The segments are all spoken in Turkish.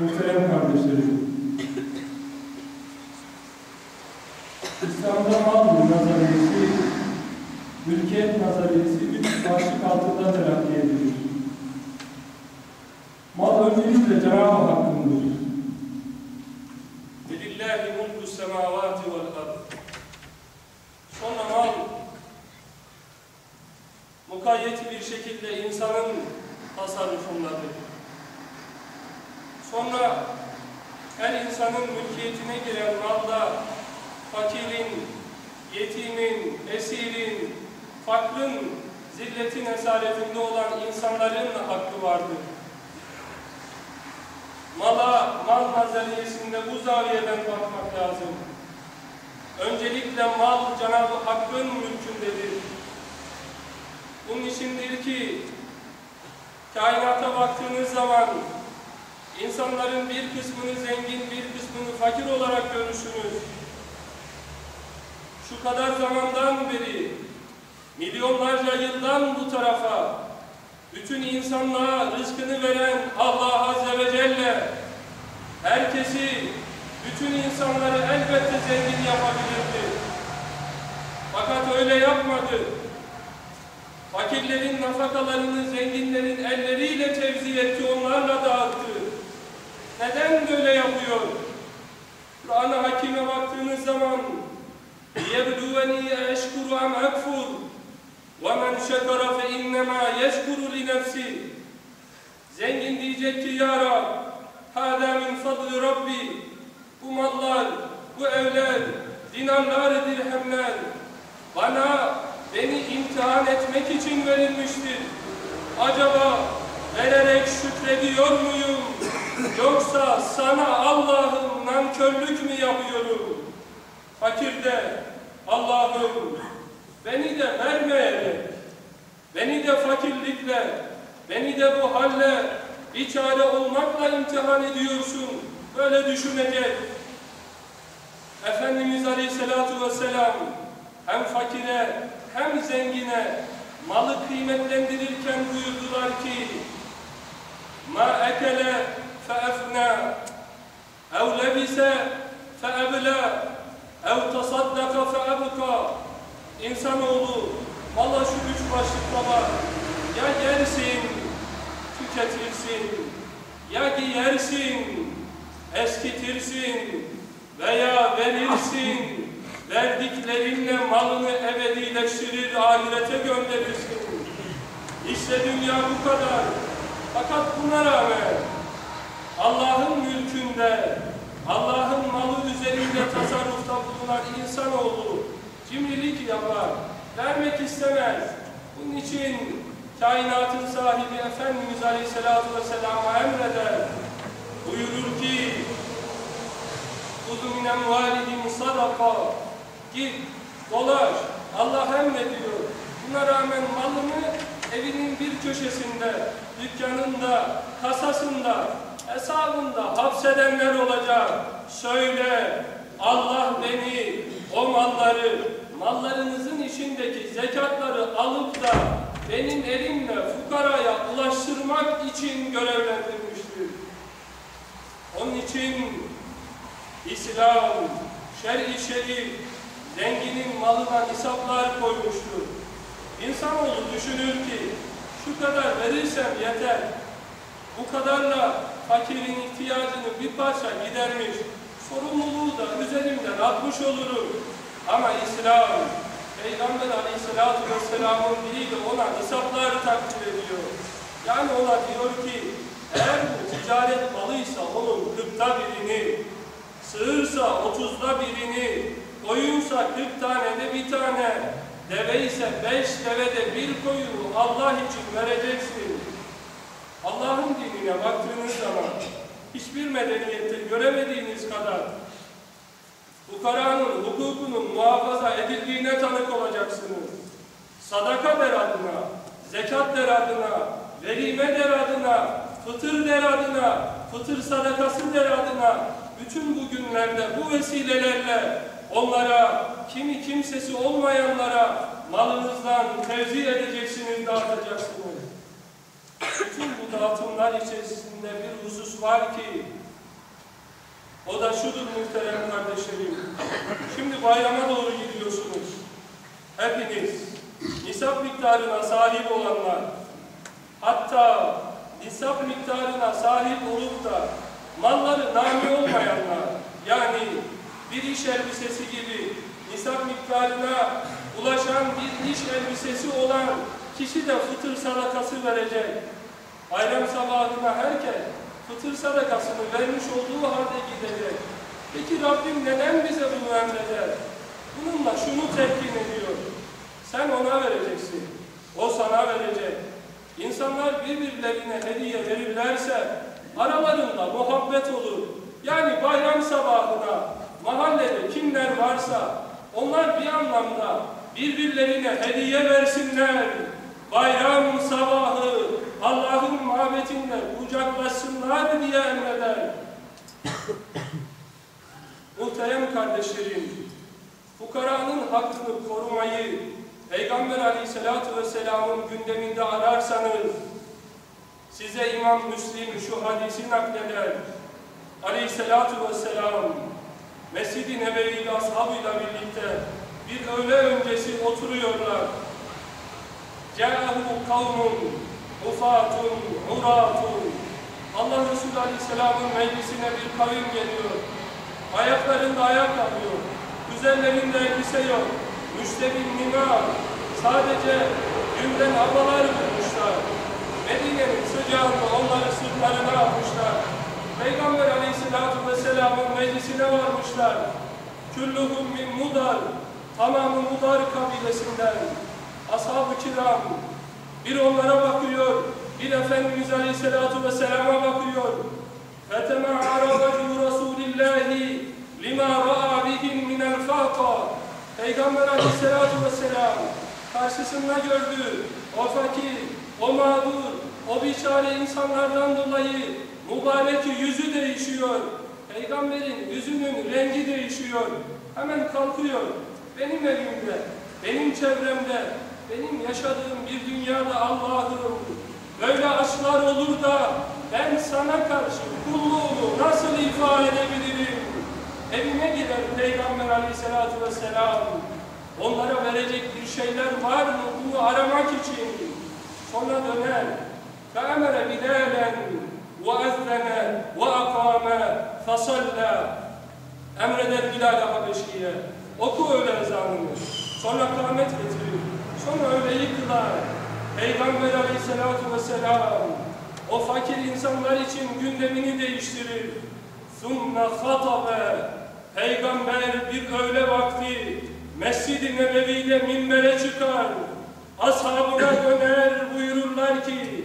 muhterem kardeşlerim. İslam'da mal nazariyesi, mülkiyet nazariyesi üç başlık altında terakki edilir. Mal öncelikle Cenab-ı Hakk'ındır. Lillahi mulku semavati vel ard. Sonra mal mukayyet bir şekilde insanın tasarrufundadır. Sonra her insanın mülkiyetine giren malda fakirin, yetimin, esirin, fakrın, zilletin esaretinde olan insanların hakkı vardır. Mala, mal nazariyesinde bu zaviyeden bakmak lazım. Öncelikle mal Cenab-ı Hakk'ın mülkündedir. Bunun içindir ki kainata baktığınız zaman insanların bir kısmını zengin, bir kısmını fakir olarak görürsünüz. Şu kadar zamandan beri, milyonlarca yıldan bu tarafa bütün insanlığa rızkını veren Allah Azze ve Celle herkesi, bütün insanları elbette zengin yapabilirdi. Fakat öyle yapmadı. Fakirlerin nafakalarını zenginlerin elleriyle tevzi etti, onlarla dağıttı. Neden böyle yapıyor? Kur'an-ı Hakim'e baktığınız zaman لِيَبْلُوَنِي اَشْكُرُ اَمْ اَكْفُرُ وَمَنْ شَكَرَ فَاِنَّمَا يَشْكُرُ لِنَفْسِهِ Zengin diyecek ki Ya Rab, هَذَا مِنْ فَضْلِ رَبِّي Bu mallar, bu evler, dinarlar, dirhemler bana, beni imtihan etmek için verilmiştir. Acaba vererek şükrediyor muyum? Yoksa sana Allah'ım nankörlük mü yapıyorum? Fakir de Allah'ım beni de vermeyerek, beni de fakirlikle, beni de bu halle bir çare olmakla imtihan ediyorsun. Böyle düşünecek. Efendimiz Aleyhisselatü Vesselam hem fakire hem zengine malı kıymetlendirirken buyurdular ki ma ekele feefna ev lebise feebla ev tasaddaka feebka İnsanoğlu valla şu üç başlıkta var. Ya yersin, tüketirsin, ya giyersin, eskitirsin veya verirsin, verdiklerinle malını ebedileştirir, ahirete gönderirsin. İşte dünya bu kadar. Fakat buna rağmen Allah'ın mülkünde, Allah'ın malı üzerinde tasarrufta bulunan insanoğlu cimrilik yapar, vermek istemez. Bunun için kainatın sahibi Efendimiz Aleyhisselatü Vesselam'a emreder. Buyurur ki, Kuzu minen validin sadaka. Git, dolaş. Allah emrediyor. Buna rağmen malını evinin bir köşesinde, dükkanında, kasasında, hesabında hapsedenler olacak. Söyle, Allah beni, o malları, mallarınızın içindeki zekatları alıp da benim elimle fukaraya ulaştırmak için görevlendirmiştir. Onun için İslam, şer-i şerif, zenginin malına nisaplar koymuştur. İnsanoğlu düşünür ki, şu kadar verirsem yeter, bu kadarla fakirin ihtiyacını bir parça gidermiş, sorumluluğu da üzerimden atmış olurum. Ama İslam, Peygamber Aleyhisselatü Vesselam'ın diliyle ona nisaplar takdir ediyor. Yani ona diyor ki, eğer bu ticaret malıysa onun kırkta birini, sığırsa otuzda birini, koyunsa kırk tane de bir tane, deve ise beş devede bir koyunu Allah için vereceksin. Allah'ın dinine baktığınız zaman hiçbir medeniyette göremediğiniz kadar fukaranın hukukunun muhafaza edildiğine tanık olacaksınız. Sadaka der adına, zekat der adına, verime der adına, fıtır der adına, fıtır sadakası der adına, bütün bu günlerde bu vesilelerle onlara, kimi kimsesi olmayanlara malınızdan tevzi edeceksiniz, dağıtacaksınız. Bütün bu dağıtımlar içerisinde bir husus var ki O da şudur muhterem kardeşlerim. Şimdi bayrama doğru gidiyorsunuz. Hepiniz nisap miktarına sahip olanlar, hatta nisap miktarına sahip olup da malları nami olmayanlar, yani bir iş elbisesi gibi nisap miktarına ulaşan bir iş elbisesi olan kişi de fıtır sadakası verecek. Bayram sabahına herkes fıtır sadakasını vermiş olduğu halde gidecek. Peki Rabbim neden bize bunu emreder? Bununla şunu telkin ediyor. Sen ona vereceksin. O sana verecek. İnsanlar birbirlerine hediye verirlerse aralarında muhabbet olur. Yani bayram sabahına mahallede kimler varsa onlar bir anlamda birbirlerine hediye versinler. Bayram sabahı Allah'ın mabetinde kucaklaşsınlar diye emreder. Muhterem kardeşlerim, fukaranın hakkını korumayı Peygamber aleyhissalatu vesselamın gündeminde ararsanız size İmam Müslim şu hadisi nakleder. Aleyhissalatu vesselam Mescid-i Nebevi'de ashabıyla birlikte bir öğle öncesi oturuyorlar. Câhu kavmun ufatun uratun Allah Resulü Aleyhisselam'ın meclisine bir kavim geliyor. Ayaklarında ayak yapıyor. Üzerlerinde elbise yok. Müştebin nima. Sadece günden havalar bulmuşlar. Medine'nin sıcağında onları sırtlarına almışlar. Peygamber Aleyhisselatü Vesselam'ın meclisine varmışlar. Külluhum min mudar. Tamamı mudar kabilesinden Ashab-ı kiram. Bir onlara bakıyor. Bir Efendimiz Aleyhisselatü Vesselam'a bakıyor. فَتَمَعَرَ وَجْهُ رَسُولِ اللّٰهِ لِمَا رَأَى بِهِمْ مِنَ الْفَاقَةِ Peygamber Aleyhisselatü Vesselam karşısında gördü o fakir, o mağdur, o biçare insanlardan dolayı mübarek yüzü değişiyor. Peygamberin yüzünün rengi değişiyor. Hemen kalkıyor. Benim evimde, benim çevremde, benim yaşadığım bir dünyada Allah'ım böyle aşklar olur da ben sana karşı kulluğumu nasıl ifade edebilirim? Evine gider Peygamber aleyhissalatü vesselam. Onlara verecek bir şeyler var mı bunu aramak için? Sonra döner. فَاَمَرَ بِلَالًا وَاَذَّنَ وَاَقَامَ فَصَلَّى Emreder Bilal-i Habeşi'ye. Oku öyle ezanını. Sonra kâhmet getirir. Sonra öyle yıktılar. Peygamber aleyhissalatu vesselam o fakir insanlar için gündemini değiştirir. Sunna hatabe Peygamber bir öğle vakti Mescid-i Nebevi'de minbere çıkar. Ashabına döner buyururlar ki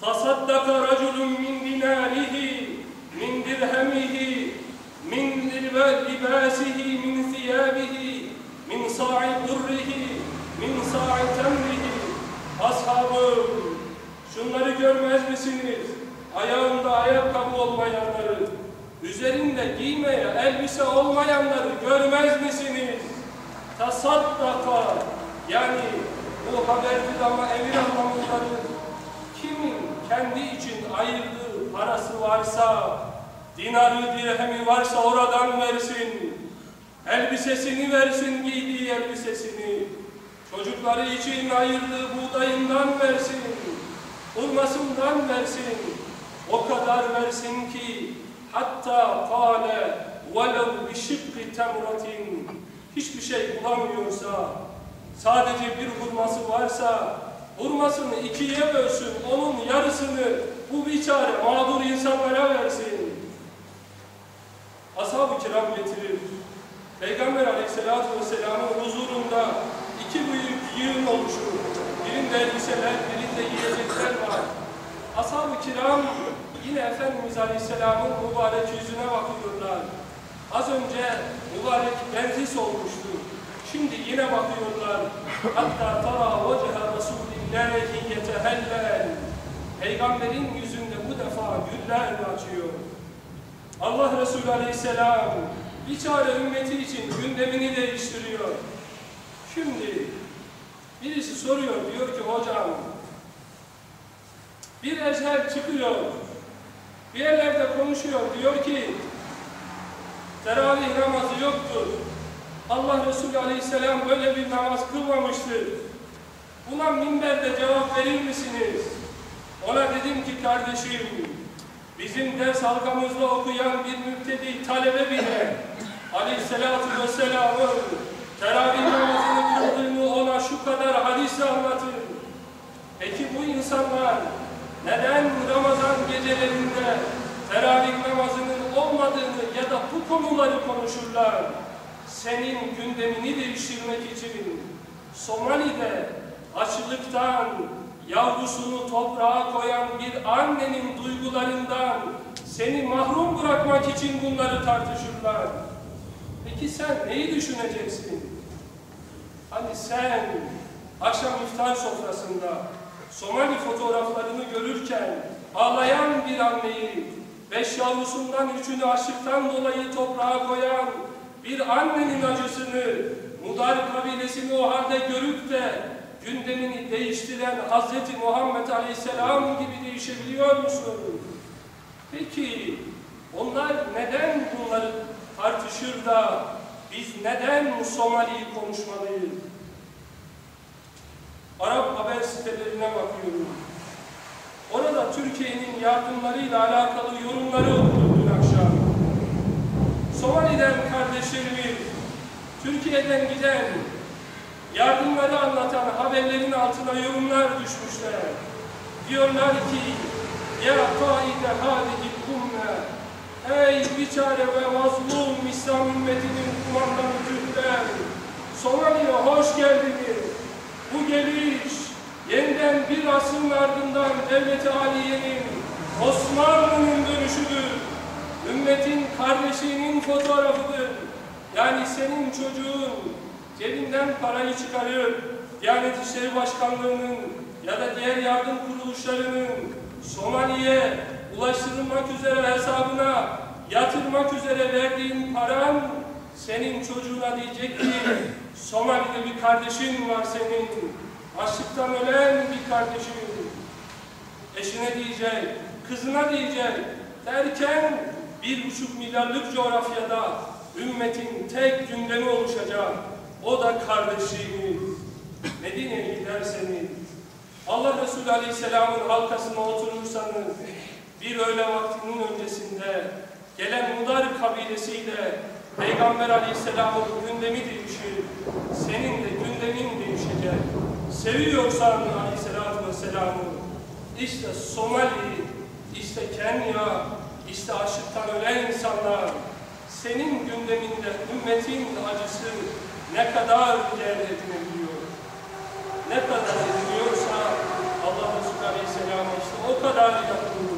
Tasaddaka raculun min dinarihi min dirhemihi min libasi Ayağında ayakkabı olmayanları, üzerinde giymeye elbise olmayanları görmez misiniz? Tasaddaka yani bu haberdir ama emir anlamındadır. Kimin kendi için ayırdığı parası varsa, dinarı dirhemi varsa oradan versin. Elbisesini versin giydiği elbisesini. Çocukları için ayırdığı buğdayından versin. Hurmasından versin. O kadar versin ki hatta kâle velev bi şıkkı temratin hiçbir şey bulamıyorsa sadece bir hurması varsa hurmasını ikiye bölsün onun yarısını bu biçare mağdur insanlara versin. Ashab-ı kiram getirir. Peygamber aleyhissalatü vesselamın huzurunda iki büyük yığın oluşur. Birinde elbiseler, birinde yiyecekler var. Ashab-ı kiram yine Efendimiz Aleyhisselam'ın mübarek yüzüne bakıyorlar. Az önce mübarek benzi solmuştu. Şimdi yine bakıyorlar. Hatta tara vecehe Resulillahi yetehellel. Peygamberin yüzünde bu defa güller açıyor. Allah Resulü Aleyhisselam bir çare ümmeti için gündemini değiştiriyor. Şimdi birisi soruyor, diyor ki hocam bir ezher çıkıyor, bir yerlerde konuşuyor, diyor ki teravih namazı yoktur. Allah Resulü Aleyhisselam böyle bir namaz kılmamıştır. Buna minberde cevap verir misiniz? Ona dedim ki kardeşim, bizim ders halkamızda okuyan bir müptedi talebe bile Aleyhisselatü Vesselam'ın teravih namazını kıldığını ona şu kadar hadisle anlatır. Peki bu insanlar neden Ramazan gecelerinde teravih namazının olmadığını ya da bu konuları konuşurlar? Senin gündemini değiştirmek için Somali'de açlıktan yavrusunu toprağa koyan bir annenin duygularından seni mahrum bırakmak için bunları tartışırlar. Peki sen neyi düşüneceksin? Hani sen akşam iftar sofrasında Somali fotoğraflarını görürken ağlayan bir anneyi, beş yavrusundan üçünü açlıktan dolayı toprağa koyan bir annenin acısını, Mudar kabilesini o halde görüp de gündemini değiştiren Hz. Muhammed Aleyhisselam gibi değişebiliyor musun? Peki onlar neden bunları tartışır da biz neden Somali'yi konuşmalıyız? Arap haber sitelerine bakıyorum. Orada Türkiye'nin yardımlarıyla alakalı yorumları okudum dün akşam. Somali'den kardeşlerimiz, Türkiye'den giden yardımları anlatan haberlerin altına yorumlar düşmüşler. Diyorlar ki, Ya kaide hâlihi kumme, Ey biçare ve mazlum İslam ümmetinin kumandanı Türkler, Somali'ye hoş geldiniz. Bu geliş yeniden bir asrın ardından Devlet-i Aliye'nin Osmanlı'nın dönüşüdür. Ümmetin kardeşinin fotoğrafıdır. Yani senin çocuğun cebinden parayı çıkarıp Diyanet İşleri Başkanlığı'nın ya da diğer yardım kuruluşlarının Somali'ye ulaştırılmak üzere hesabına yatırmak üzere verdiğin paran senin çocuğuna diyecek ki Somali'de bir kardeşin var senin. Açlıktan ölen bir kardeşin. Eşine diyecek, kızına diyecek derken bir buçuk milyarlık coğrafyada ümmetin tek gündemi oluşacak. O da kardeşliğimiz. Medine'ye giderseniz, Allah Resulü Aleyhisselam'ın halkasına oturursanız, bir öğle vaktinin öncesinde gelen Mudar kabilesiyle Peygamber Aleyhisselam'ın gündemi değişir. Senin de gündemin değişecek. Seviyorsan Aleyhisselatü Vesselam'ı, işte Somali, işte Kenya, işte açlıktan ölen insanlar, senin gündeminde ümmetin acısı ne kadar yer edinebiliyor. Ne kadar ediniyorsa Allah Resulü Aleyhisselam'a işte o kadar yakın